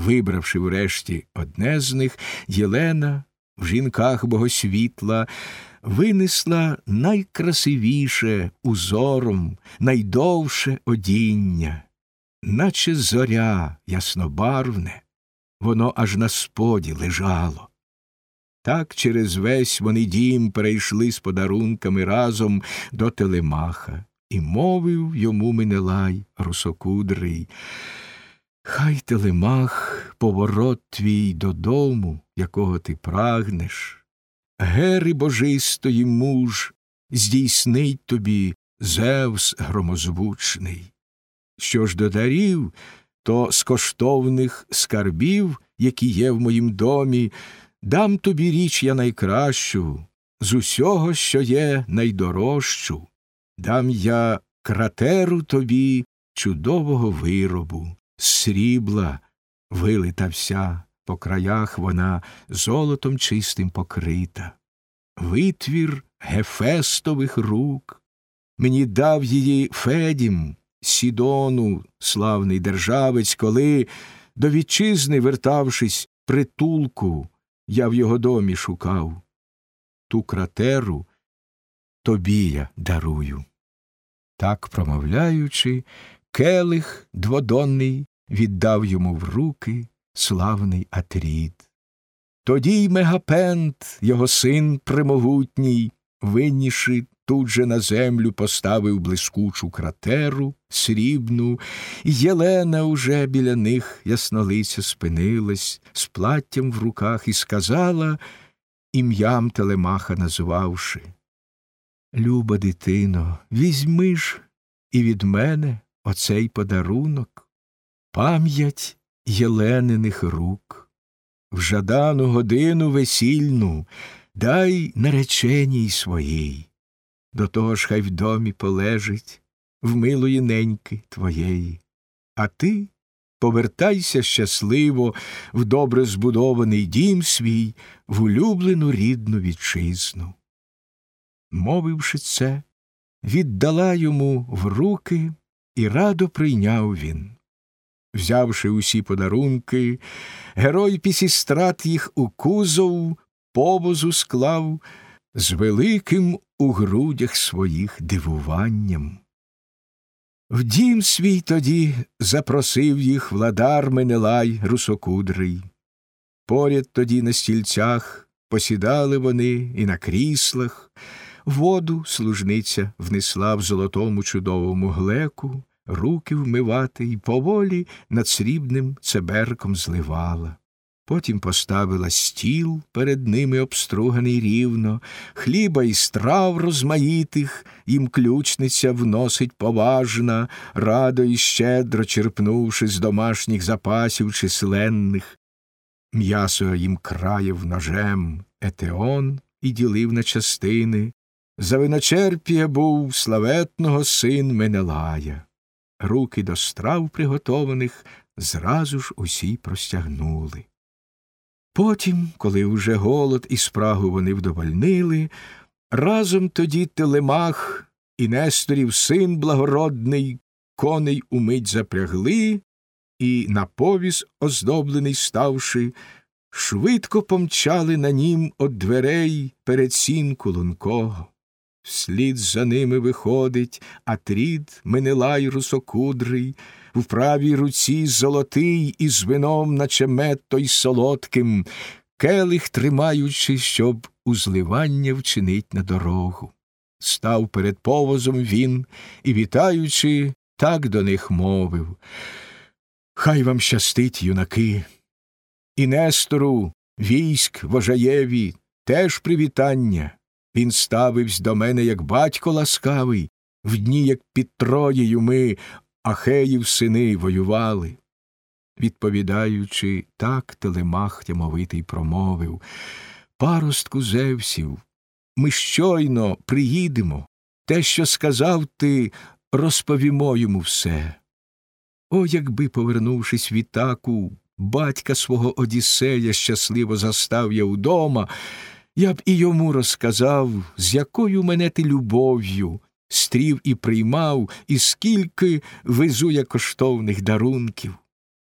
Вибравши врешті одне з них, Єлена в жінках богосвітла винесла найкрасивіше узором, найдовше одіння, наче зоря яснобарвне, воно аж на споді лежало. Так через весь вони дім перейшли з подарунками разом до Телемаха, і мовив йому Менелай русокудрий. Хай телемах поворот твій додому, якого ти прагнеш, гери божистої муж, здійснить тобі Зевс громозвучний. Що ж до дарів, то з коштовних скарбів, які є в моїм домі, дам тобі річ я найкращу, з усього, що є найдорожчу, дам я кратеру тобі чудового виробу срібла, вилита вся, по краях вона золотом чистим покрита. Витвір гефестових рук. Мені дав її Федім, Сідону, славний державець, коли, до вітчизни, вертавшись, притулку, я в його домі шукав. Ту кратеру тобі я дарую. Так промовляючи, келих дводонний віддав йому в руки славний Атрід. Тоді й Мегапент, його син примогутній, винніши тут же на землю поставив блискучу кратеру срібну, і Єлена уже біля них яснолиця спинилась, з платтям в руках, і сказала, ім'ям Телемаха назвавши Люба дитино, візьми ж і від мене оцей подарунок пам'ять Єлениних рук, в жадану годину весільну дай нареченій своїй, до того ж хай в домі полежить в милої неньки твоєї, а ти повертайся щасливо в добре збудований дім свій, в улюблену рідну вітчизну. Мовивши це, віддала йому в руки, і радо прийняв він. Взявши усі подарунки, герой пісістрат їх у кузов повозу склав з великим у грудях своїх дивуванням. В дім свій тоді запросив їх владар Менелай русокудрий. Поряд тоді на стільцях посідали вони і на кріслах, воду служниця внесла в золотому чудовому глеку, руки вмивати і поволі над срібним цеберком зливала. Потім поставила стіл перед ними обструганий рівно, хліба і страв розмаїтих їм ключниця вносить поважна, радо і щедро черпнувши з домашніх запасів численних. М'ясо їм країв ножем етеон і ділив на частини. За виночерпія був славетного син Менелая руки до страв приготованих зразу ж усі простягнули. Потім, коли уже голод і спрагу вони вдовольнили, разом тоді Телемах і Несторів син благородний коней умить запрягли, і на повіз, оздоблений ставши, швидко помчали на нім од дверей перед сінку лункого. Вслід за ними виходить Атрід, Менелай русокудрий, в правій руці золотий і з вином, наче мед той солодким, келих тримаючи, щоб узливання вчинить на дорогу. Став перед повозом він і, вітаючи, так до них мовив Хай вам щастить, юнаки. І Нестору, військ, вожаєві, теж привітання. Він ставився до мене, як батько ласкавий, в дні, як під Троєю ми, Ахеїв сини, воювали. Відповідаючи, так телемах тямовитий промовив Паростку Зевсів, ми щойно приїдемо, те, що сказав ти, розповімо йому все. О, якби, повернувшись від таку, батька свого Одіссея щасливо застав я удома, я б і йому розказав, з якою мене ти любов'ю стрів і приймав, і скільки везу я коштовних дарунків.